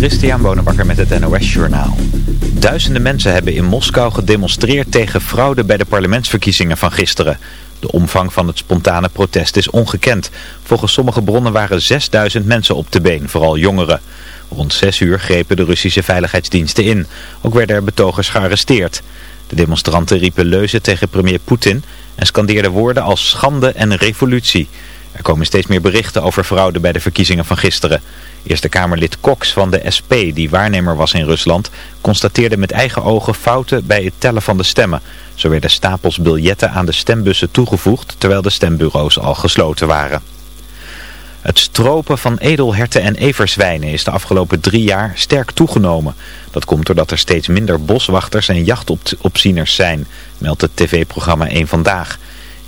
Christian Bonenbakker met het NOS Journaal. Duizenden mensen hebben in Moskou gedemonstreerd tegen fraude bij de parlementsverkiezingen van gisteren. De omvang van het spontane protest is ongekend. Volgens sommige bronnen waren 6000 mensen op de been, vooral jongeren. Rond 6 uur grepen de Russische veiligheidsdiensten in. Ook werden er betogers gearresteerd. De demonstranten riepen leuzen tegen premier Poetin en scandeerden woorden als schande en revolutie. Er komen steeds meer berichten over fraude bij de verkiezingen van gisteren. Eerste Kamerlid Cox van de SP, die waarnemer was in Rusland, constateerde met eigen ogen fouten bij het tellen van de stemmen. Zo werden stapels biljetten aan de stembussen toegevoegd, terwijl de stembureaus al gesloten waren. Het stropen van edelherten en everzwijnen is de afgelopen drie jaar sterk toegenomen. Dat komt doordat er steeds minder boswachters en jachtopzieners zijn, meldt het tv-programma 1 Vandaag.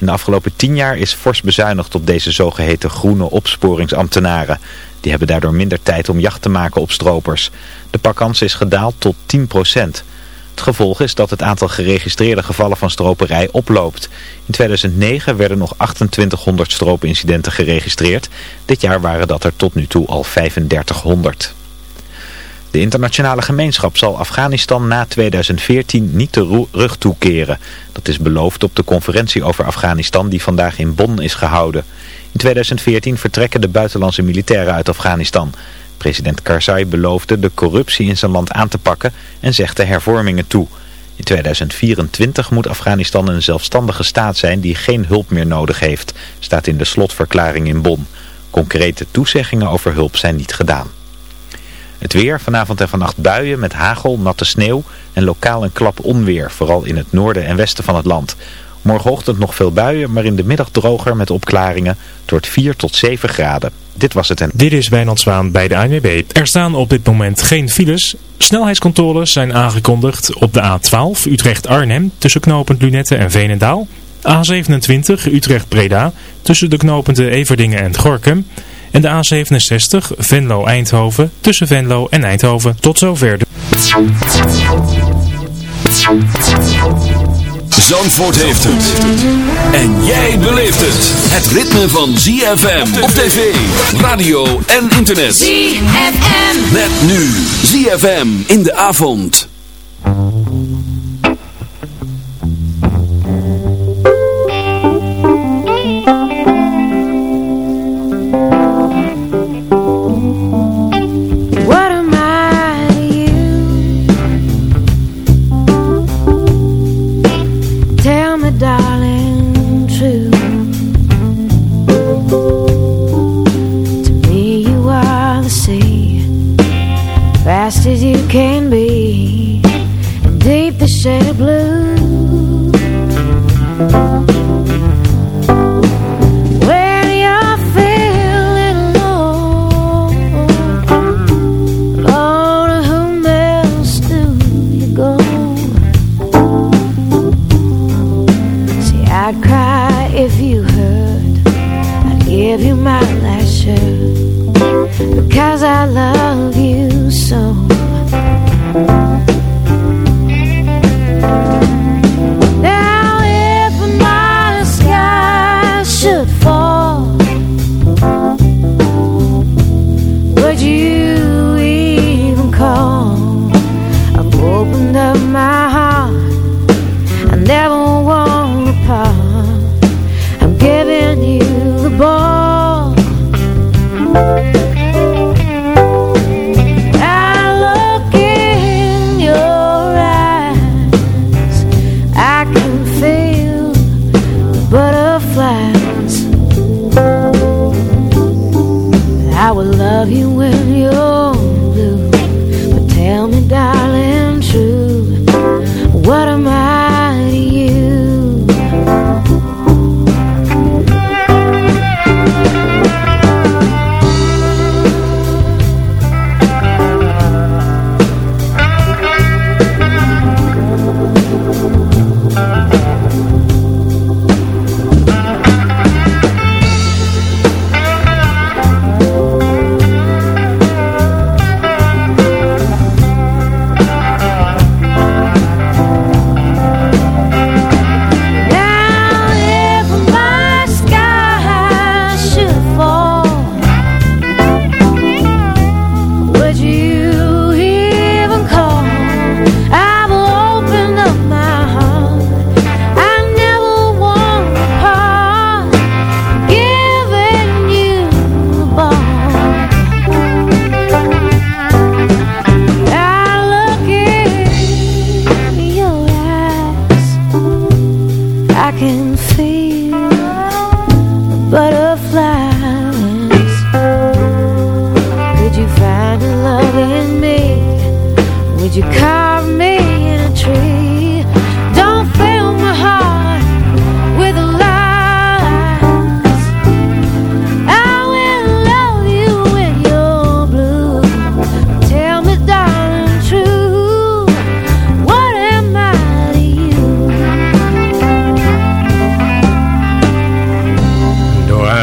In de afgelopen tien jaar is fors bezuinigd op deze zogeheten groene opsporingsambtenaren. Die hebben daardoor minder tijd om jacht te maken op stropers. De pakkans is gedaald tot 10% Het gevolg is dat het aantal geregistreerde gevallen van stroperij oploopt. In 2009 werden nog 2800 stroopincidenten geregistreerd. Dit jaar waren dat er tot nu toe al 3500. De internationale gemeenschap zal Afghanistan na 2014 niet de rug toekeren. Dat is beloofd op de conferentie over Afghanistan die vandaag in Bonn is gehouden. In 2014 vertrekken de buitenlandse militairen uit Afghanistan. President Karzai beloofde de corruptie in zijn land aan te pakken en zegt de hervormingen toe. In 2024 moet Afghanistan een zelfstandige staat zijn die geen hulp meer nodig heeft, staat in de slotverklaring in Bonn. Concrete toezeggingen over hulp zijn niet gedaan. Het weer, vanavond en vannacht buien met hagel, natte sneeuw en lokaal een klap onweer, vooral in het noorden en westen van het land. Morgenochtend nog veel buien, maar in de middag droger met opklaringen tot 4 tot 7 graden. Dit was het en... Dit is Wijnand Zwaan bij de ANWB. Er staan op dit moment geen files. Snelheidscontroles zijn aangekondigd op de A12 Utrecht-Arnhem tussen knooppunt Lunette en Veenendaal. A27 Utrecht-Breda tussen de knooppunten Everdingen en Gorkum. En de A67 Venlo-Eindhoven tussen Venlo en Eindhoven. Tot zover. De... Zandvoort heeft het. En jij beleeft het. Het ritme van ZFM op tv, radio en internet. ZFM. Met nu ZFM in de avond. shade of blue.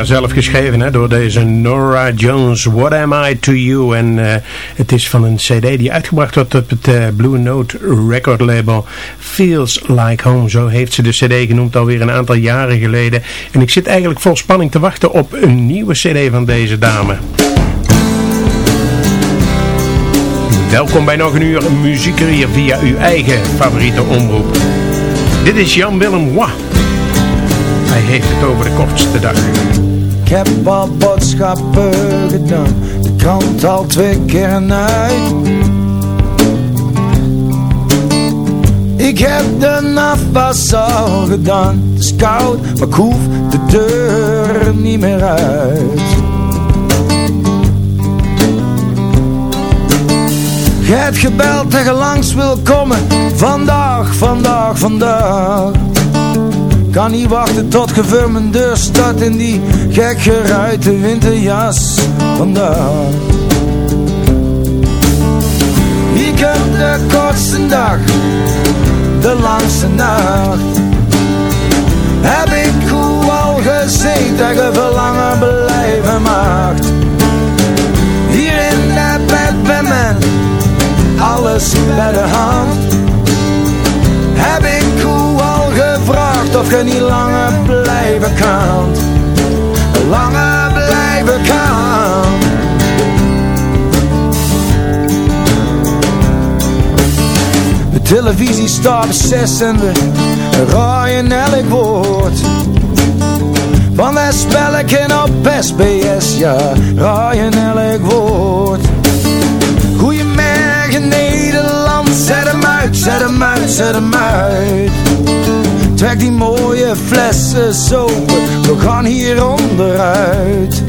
Zelf geschreven hè, door deze Nora Jones, What Am I To You. En uh, het is van een cd die uitgebracht wordt op het uh, Blue Note record label Feels Like Home. Zo heeft ze de cd genoemd alweer een aantal jaren geleden. En ik zit eigenlijk vol spanning te wachten op een nieuwe cd van deze dame. Welkom bij nog een uur muziek hier via uw eigen favoriete omroep. Dit is Jan Willem Wa. Hij heeft het over de kortste dag. Ik heb al boodschappen gedaan, de krant al twee keer uit. Ik heb de afwas al gedaan, het is koud, maar ik hoef de deur niet meer uit. Je hebt gebeld en je langs wil komen, vandaag, vandaag, vandaag. Kan niet wachten tot ge mijn deur staat in die gek geruite winterjas vandaag. Wie komt de kortste dag, de langste nacht? Heb ik al gezien dat je verlangen blijven mag? Hier in de bed bij mij, alles bij de hand. Heb ik of je niet langer blijven kan. Langer blijven kan. De televisie staat op zes en we raaien elk woord. Van dat spelletje op SBS, ja, raaien elk woord. Goedemorgen Nederland, zet hem uit, zet hem uit, zet hem uit. Trek die mooie flessen sopen, we gaan hier onderuit.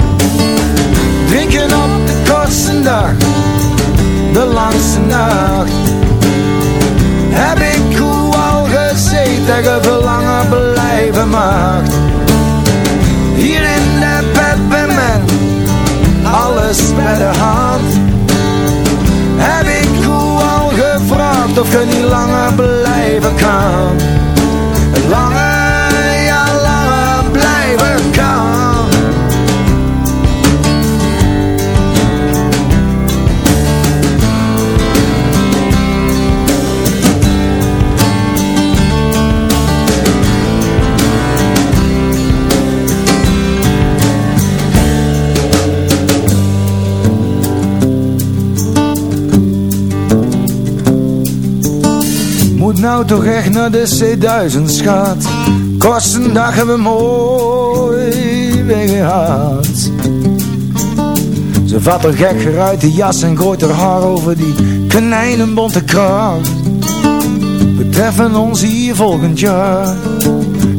Drinken op de kortste dag, de langste nacht. Heb ik hoe al gezeten, dat verlangen blijven mag. Hier in de mij, alles bij de hand. Heb ik hoe al gevraagd of je niet langer blijven kan. Nou toch echt naar de C1000 schat Kosten dag hebben we mooi weggehad Ze vat er gek geruite jas en gooit haar haar over die konijnenbonte kracht We treffen ons hier volgend jaar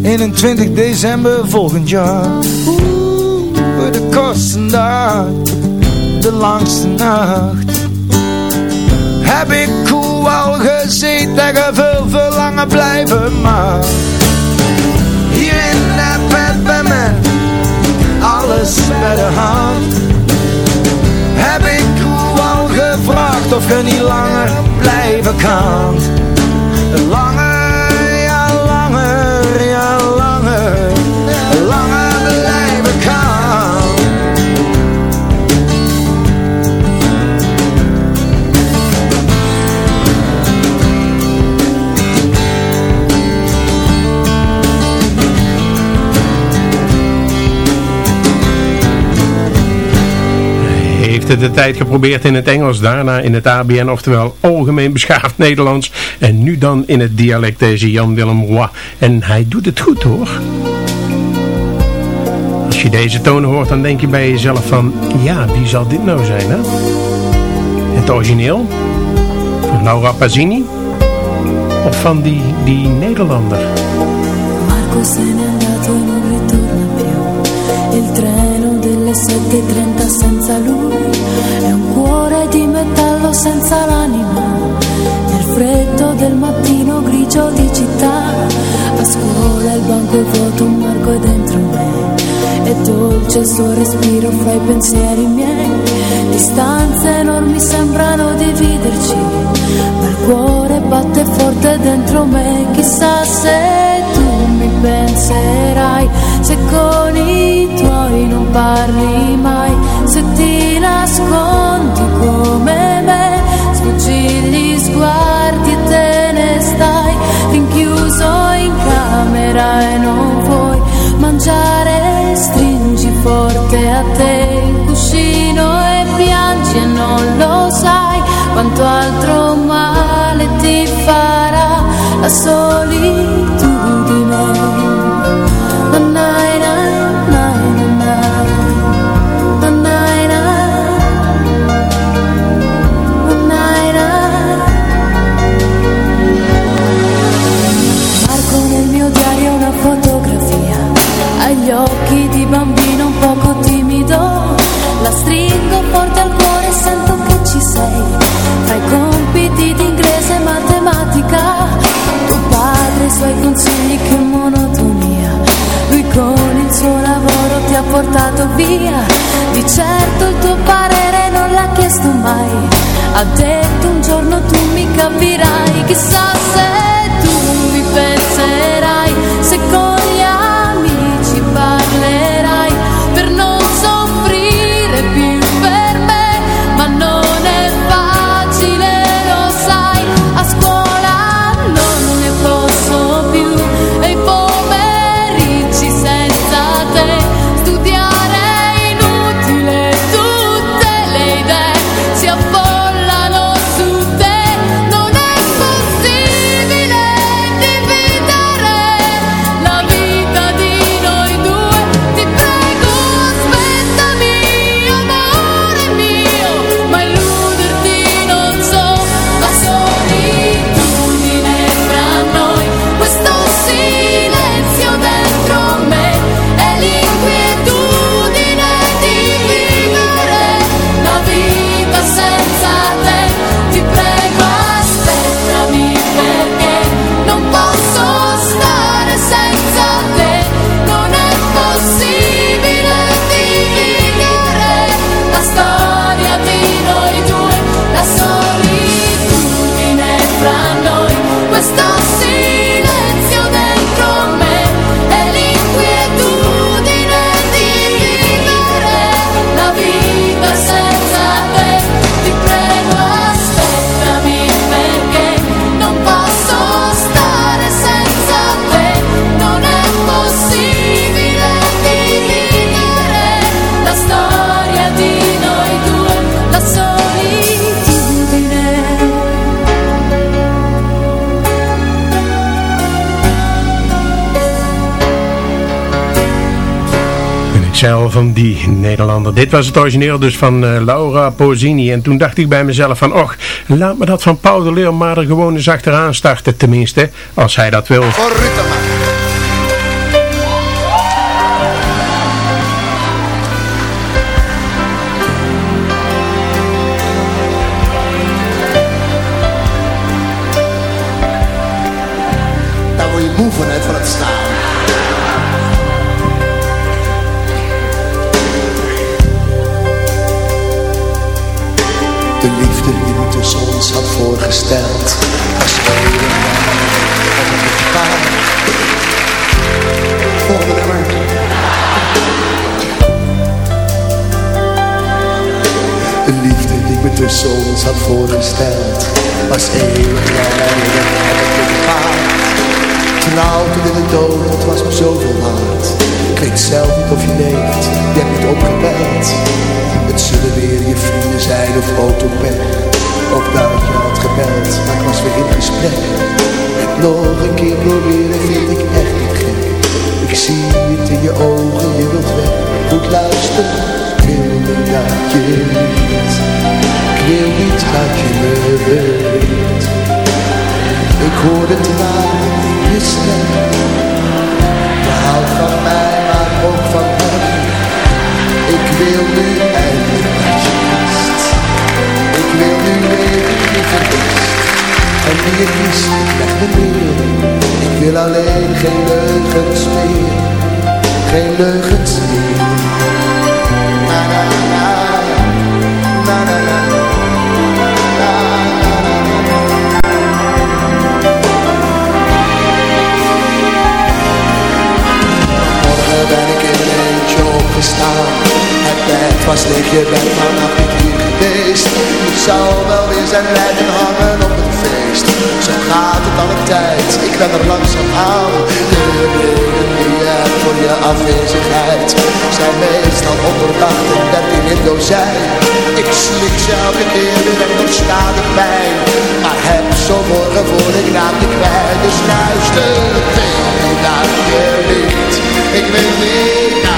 21 december volgend jaar. Oeh, de kosten daar De langste nacht. Heb ik al gezien je veel verlangen blijven maar Hier in bed bij mij Alles bij de hand. Heb ik al gevraagd of je niet langer blijven kan De tijd geprobeerd in het Engels, daarna in het ABN, oftewel Algemeen Beschaafd Nederlands. En nu dan in het dialect deze Jan Willem Roy. En hij doet het goed hoor. Als je deze tonen hoort, dan denk je bij jezelf van, ja, wie zal dit nou zijn hè? Het origineel? Van Laura Pazzini? Of van die, die Nederlander? Marco e Il treno delle 7.30 senza lui È un cuore di metallo senza l'anima mattino grigio di città. A scuola il banco è vuoto, un marco è dentro me È dolce il suo respiro fra i pensieri miei. Distanze enormi sembrano dividerci Ma il cuore batte forte dentro me. Chissà se tu mi penserai Se con i tuoi non parli mai Se ti nascondi come gli sguardi e te ne stai Rinchiuso in camera e non vuoi mangiare Stringi forte a te il cuscino e piangi e non lo sai Quanto altro male ti farà la solitudine consigli che monotonia. Lui con il suo lavoro ti ha portato via. Di certo il tuo parere non l'ha chiesto mai. Ha detto un giorno tu mi capirai. Chissà se tu mi penserai. Se van die Nederlander. Dit was het origineel dus van eh, Laura Pozzini. En toen dacht ik bij mezelf van, och, laat me dat van Paul de Leeuw gewoon eens achteraan starten. Tenminste, als hij dat wil. Voor. Ons had voorgesteld Was eeuwig op het gevaar Trouw tot in de dood, het was me zoveel waard. Ik weet zelf niet of je leeft, je hebt niet opgebeld Het zullen weer je vrienden zijn of autopen Ook dat je had gebeld, maar ik was weer in gesprek. Het nog een keer proberen vind ik echt niet gek. Ik zie het in je ogen, je wilt weg. Goed luisteren, ik wil dat je niet Ik wil niet dat je me weet ik hoor de tranen in je stem. Je houdt van mij, maar ook van hem. Ik wil nu eindelijk dat je wist. Ik wil nu weten wie je. En wie je kiest, meneer. Ik wil alleen geen leugens meer, geen leugens meer. Het bed was leeg, je bent niet hier geweest. Ik zou wel weer zijn blijven hangen op het feest. Zo gaat het alle tijd, ik ben er langzaam aan. De reden die je hebt voor je afwezigheid zijn meestal onderdacht en dertien in dozijn. Ik slik ze elke keer weer en doorstaan de pijn. Maar heb zo morgen voor ik raak je kwijt. Dus luister, weet dat. Ik weet niet dat je bedriegt. Ik maar. Ik wil niet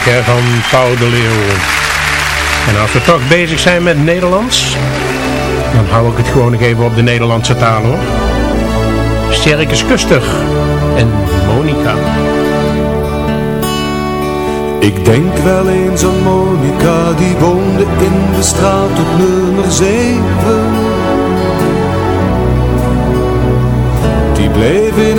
Van Paul de. En als we toch bezig zijn met Nederlands, dan hou ik het gewoon nog even op de Nederlandse taal hoor. Sterkes Kuster en Monica. Ik denk wel eens aan Monica, die woonde in de straat op nummer 7. Die bleef in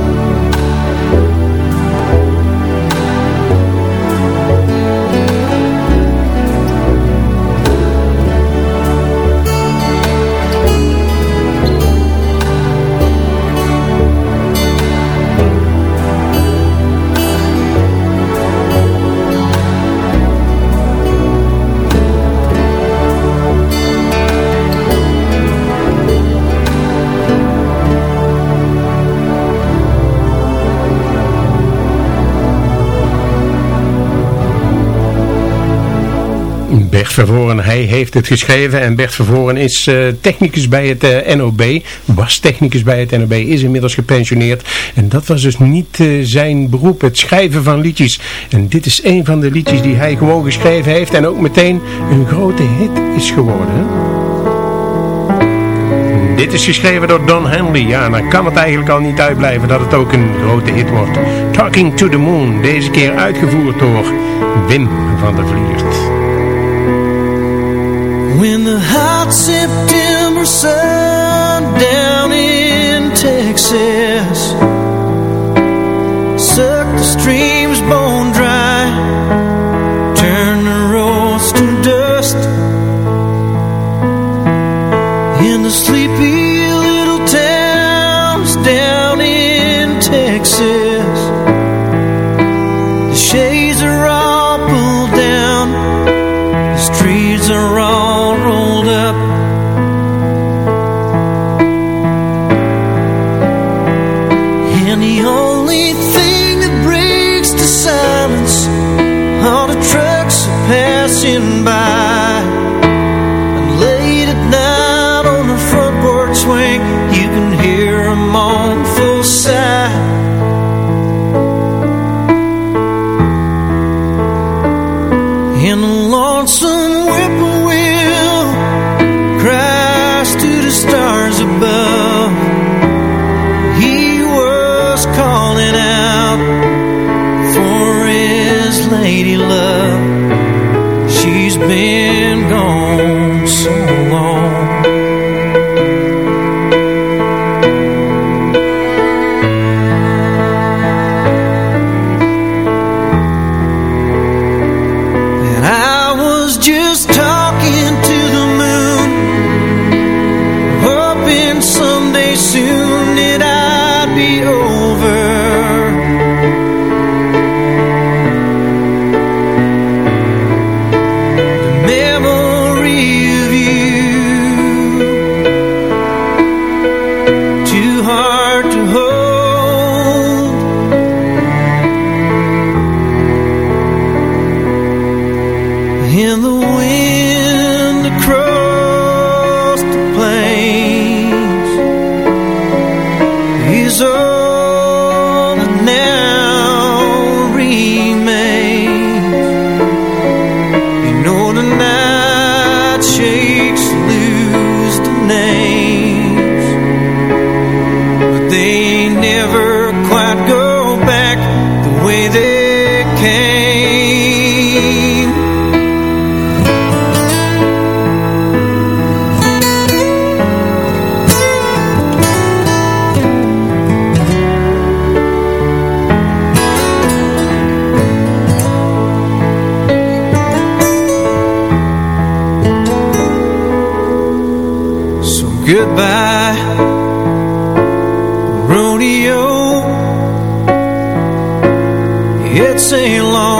Bert Vervoren, hij heeft het geschreven en Bert Vervoren is uh, technicus bij het uh, NOB, was technicus bij het NOB, is inmiddels gepensioneerd en dat was dus niet uh, zijn beroep, het schrijven van liedjes. En dit is een van de liedjes die hij gewoon geschreven heeft en ook meteen een grote hit is geworden. Dit is geschreven door Don Henley. Ja, dan kan het eigenlijk al niet uitblijven dat het ook een grote hit wordt. Talking to the Moon, deze keer uitgevoerd door Wim van der Vliert. When the hot September sun down in Texas Sucked the streams bone dry Turned the roads to dust. In the sleepy little towns down in Texas And the only thing that breaks the silence All the trucks are passing by say long.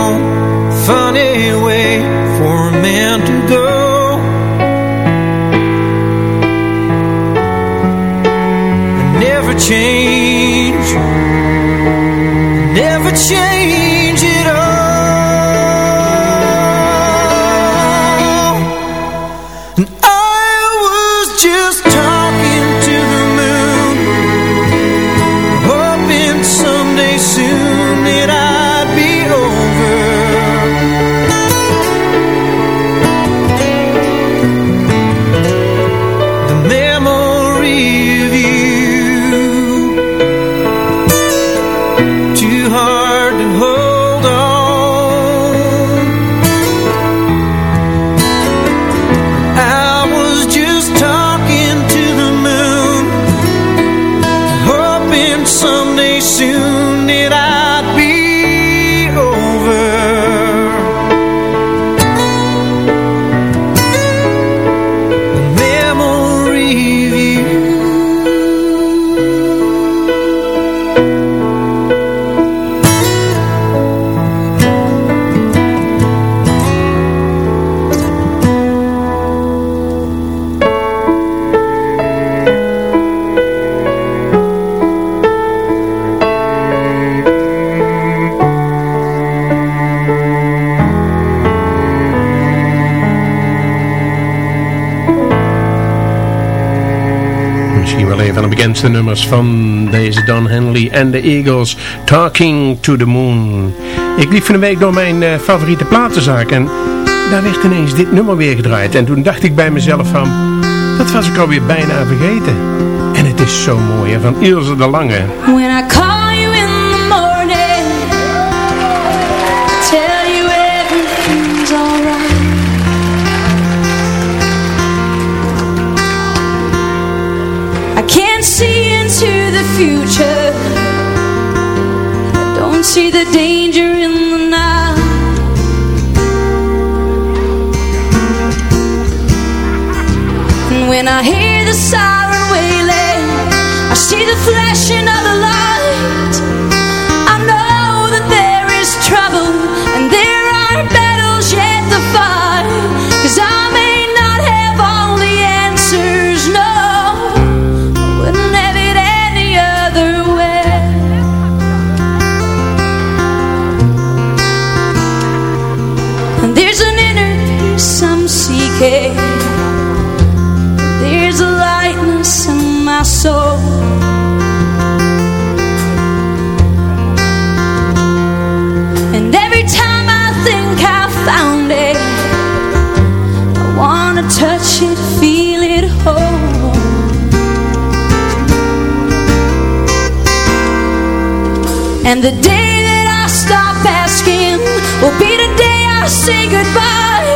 wel een van de bekendste nummers van deze Don Henley en de Eagles, Talking to the Moon. Ik liep van de week door mijn uh, favoriete platenzaak en daar werd ineens dit nummer weer gedraaid. En toen dacht ik bij mezelf van, dat was ik alweer bijna vergeten. En het is zo mooi hè, van Ilse de Lange. When I the day that I stop asking will be the day I say goodbye.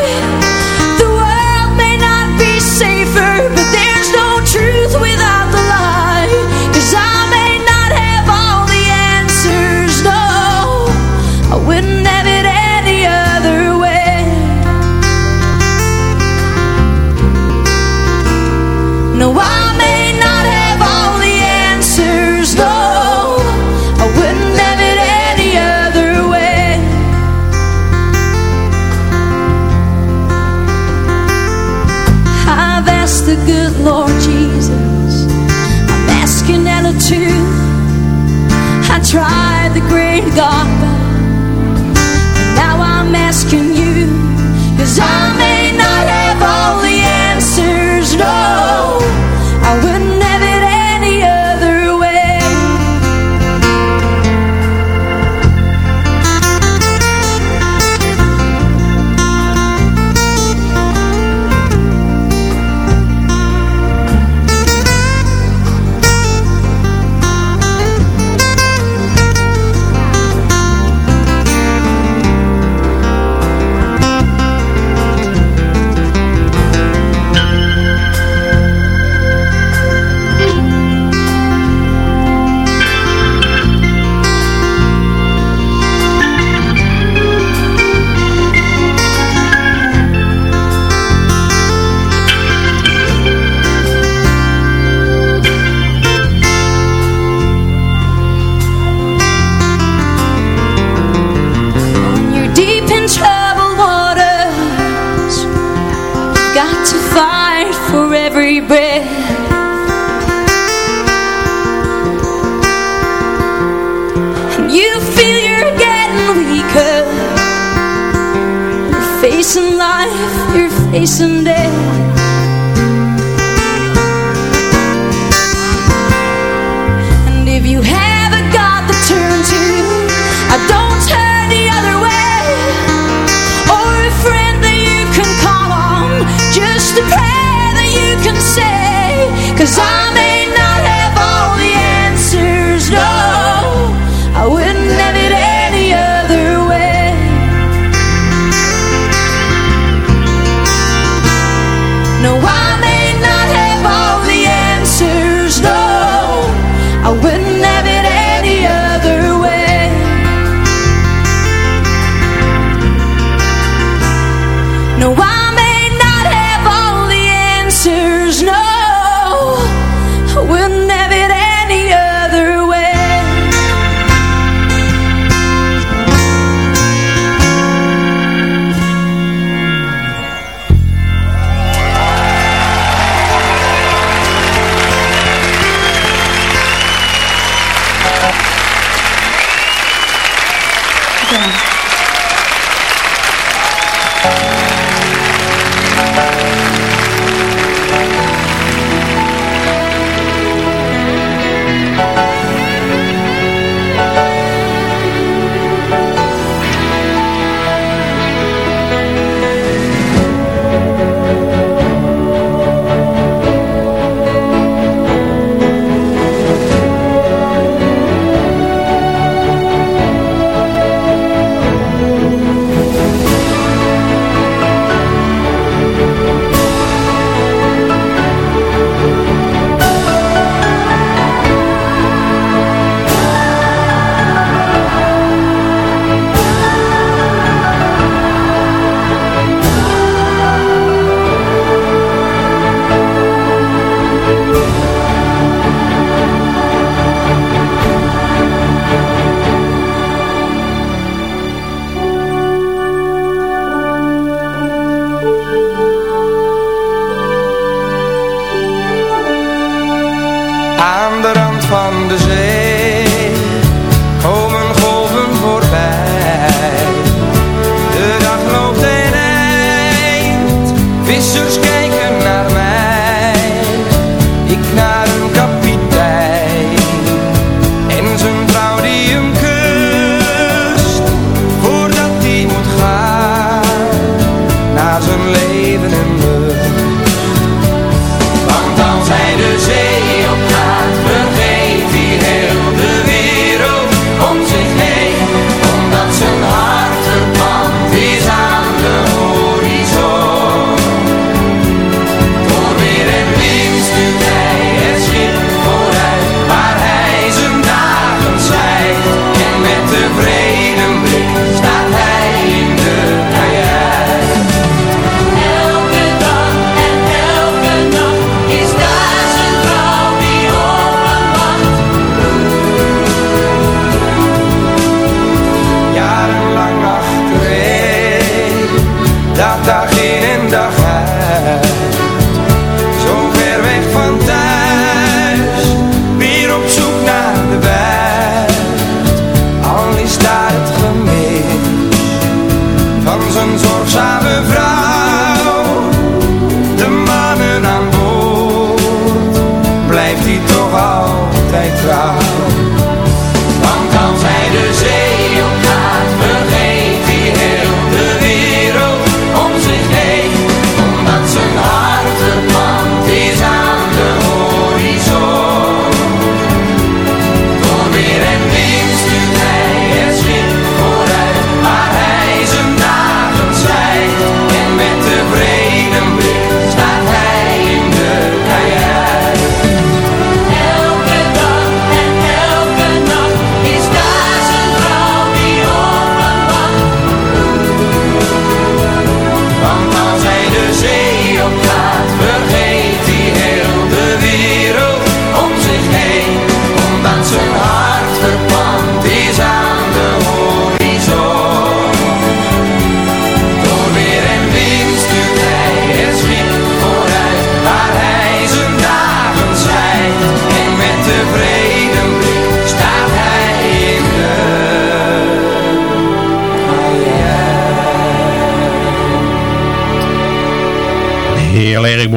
hasten death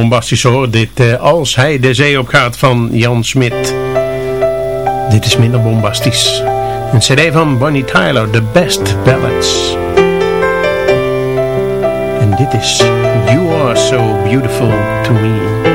bombastisch hoor, dit uh, Als hij de zee op gaat van Jan Smit. Dit is minder bombastisch. Een cd van Bonnie Tyler, The Best Ballads. En dit is You Are So Beautiful To Me.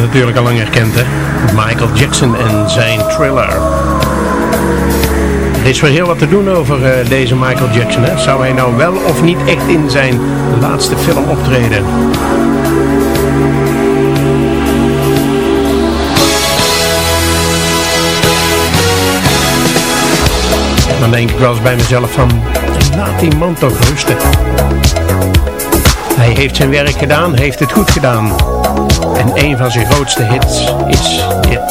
Natuurlijk al lang herkend, hè? Michael Jackson en zijn thriller. Er is weer heel wat te doen over uh, deze Michael Jackson, hè? Zou hij nou wel of niet echt in zijn laatste film optreden? Dan denk ik wel eens bij mezelf van, laat die man toch rusten. Hij heeft zijn werk gedaan, heeft het goed gedaan. En een van zijn grootste hits is dit.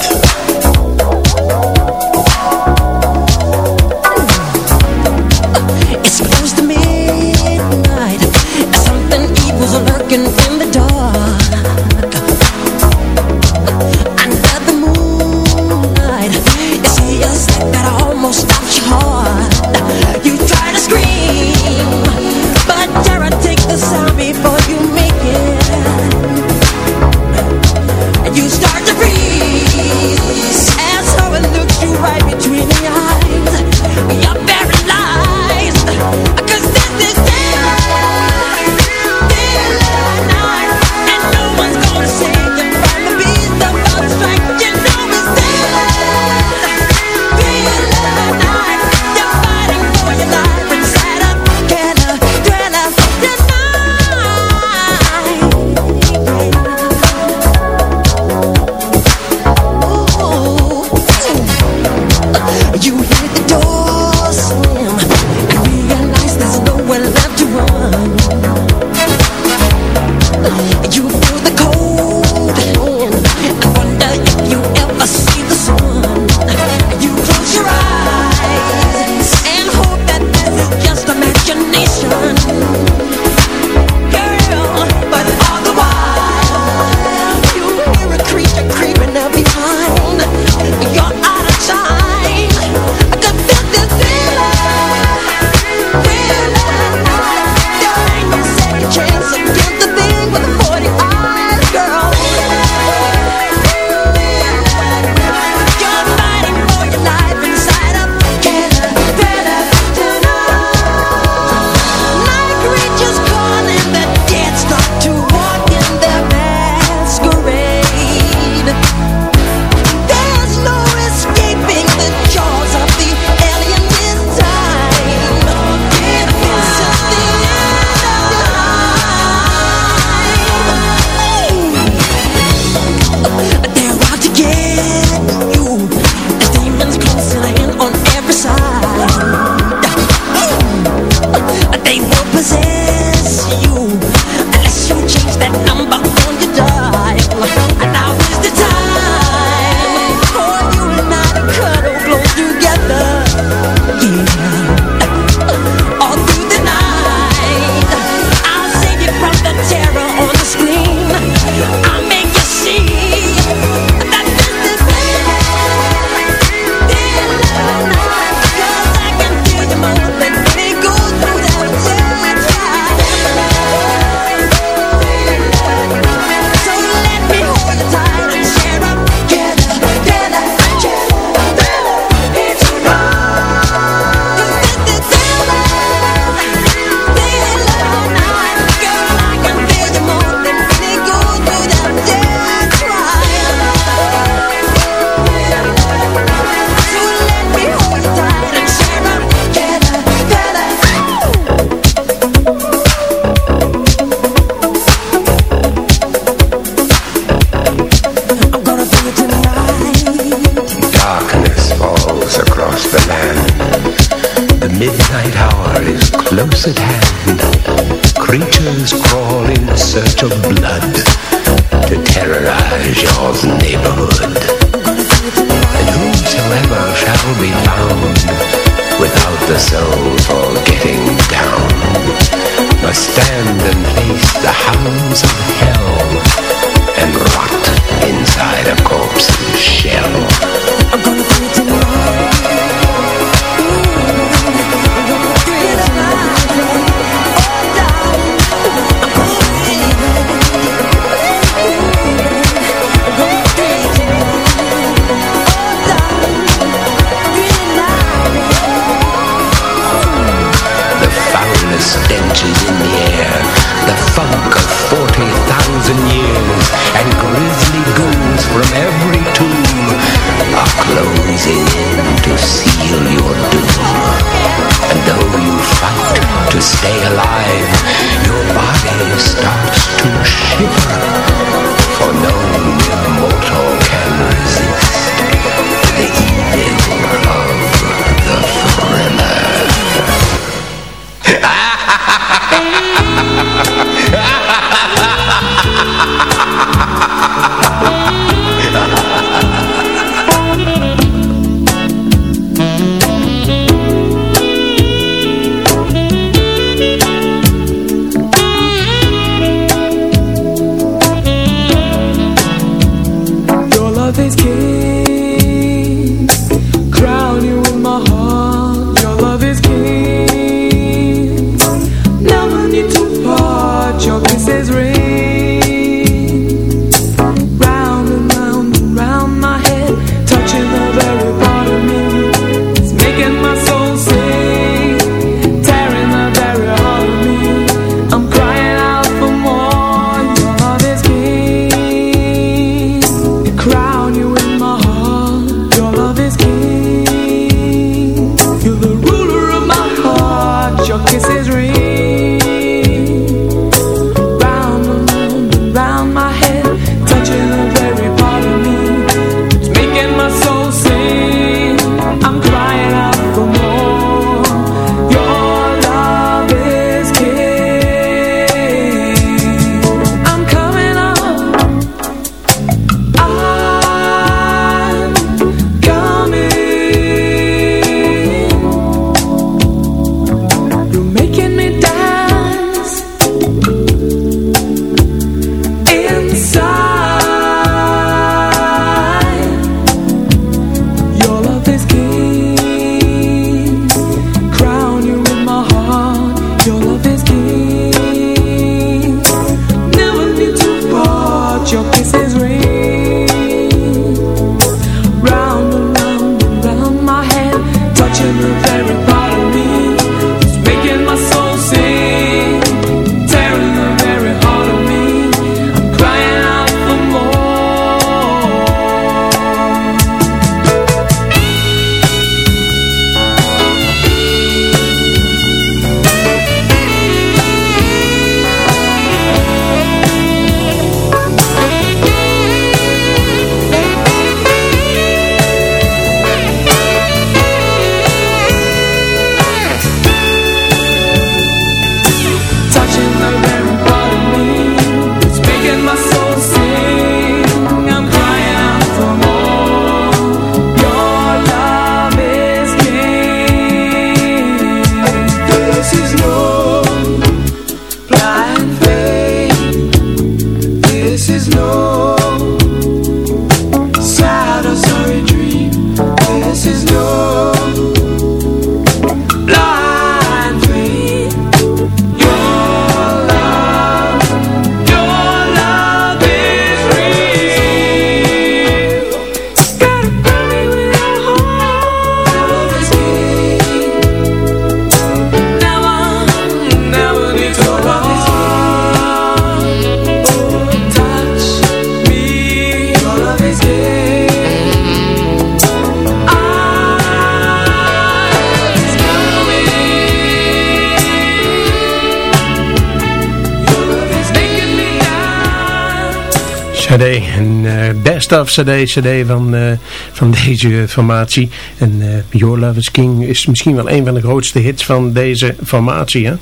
Of CD, CD van, eh, van deze formatie. En eh, Your Love is King is misschien wel een van de grootste hits van deze formatie. Hè?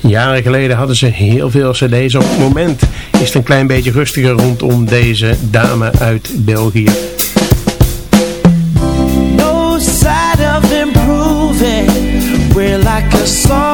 Jaren geleden hadden ze heel veel cd's. Op het moment is het een klein beetje rustiger rondom deze dame uit België. No side of improving. We're like a song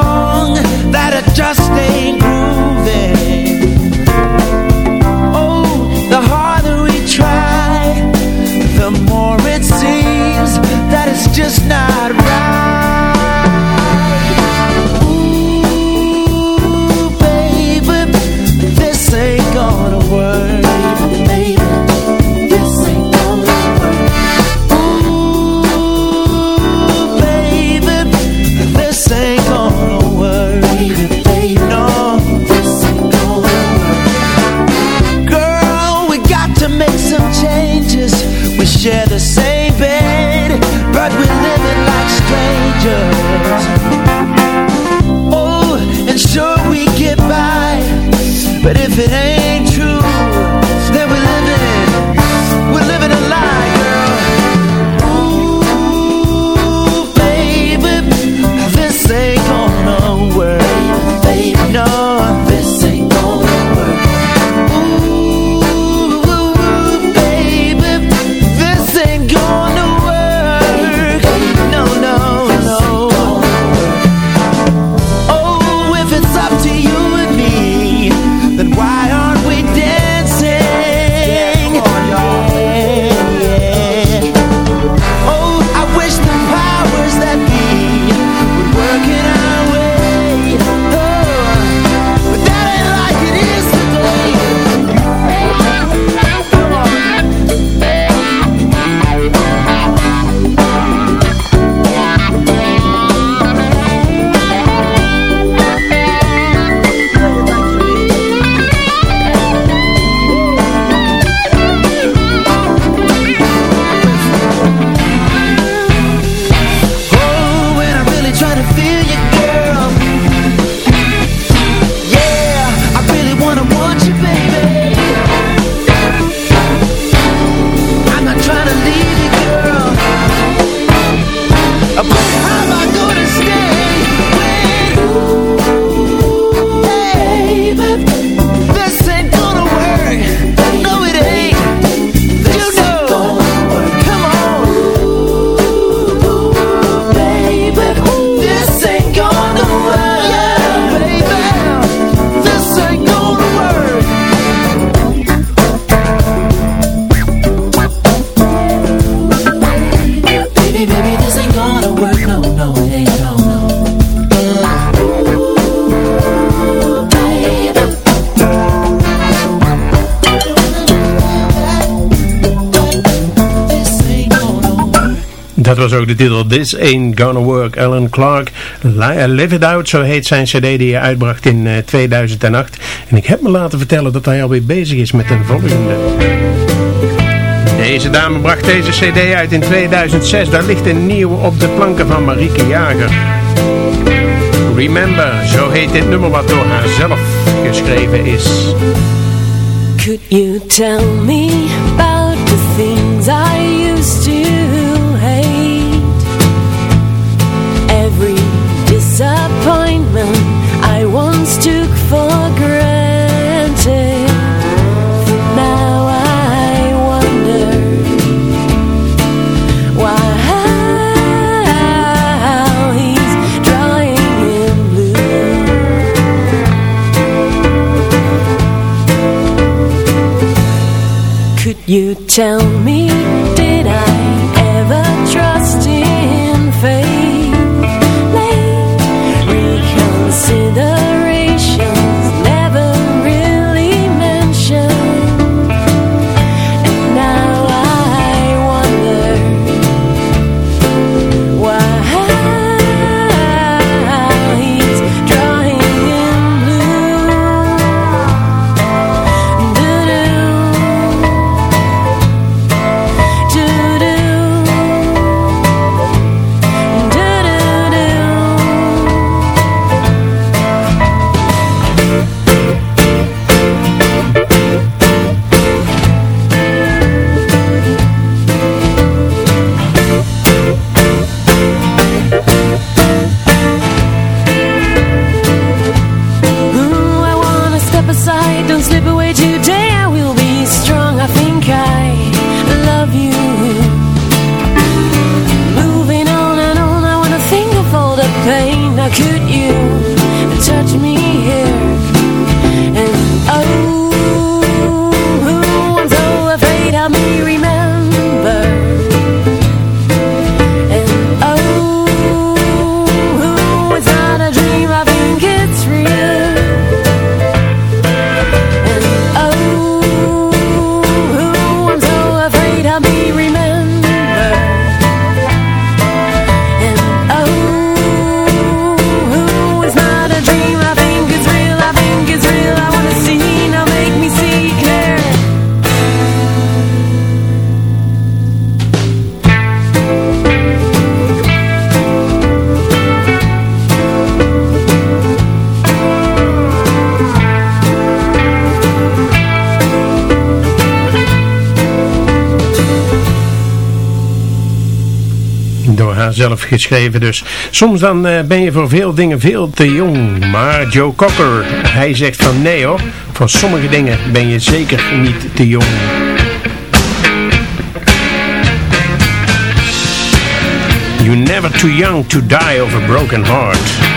This Ain't Gonna Work. Alan Clark, Li- Live It Out, zo heet zijn cd die hij uitbracht in eh, 2008. En ik heb me laten vertellen dat hij alweer bezig is met een volgende. Deze dame bracht deze cd uit in 2006. Daar ligt een nieuwe op de planken van Marieke Jager. Remember, zo heet dit nummer wat door haar zelf geschreven is. Could you tell me geschreven. Dus soms dan eh, ben je voor veel dingen veel te jong. Maar Joe Cocker, hij zegt van nee hoor, voor sommige dingen ben je zeker niet te jong. You're never too young to die of a broken heart.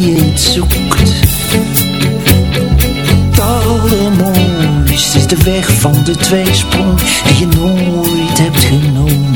je niet. Het is de weg van de tweesprong die je nooit hebt genomen.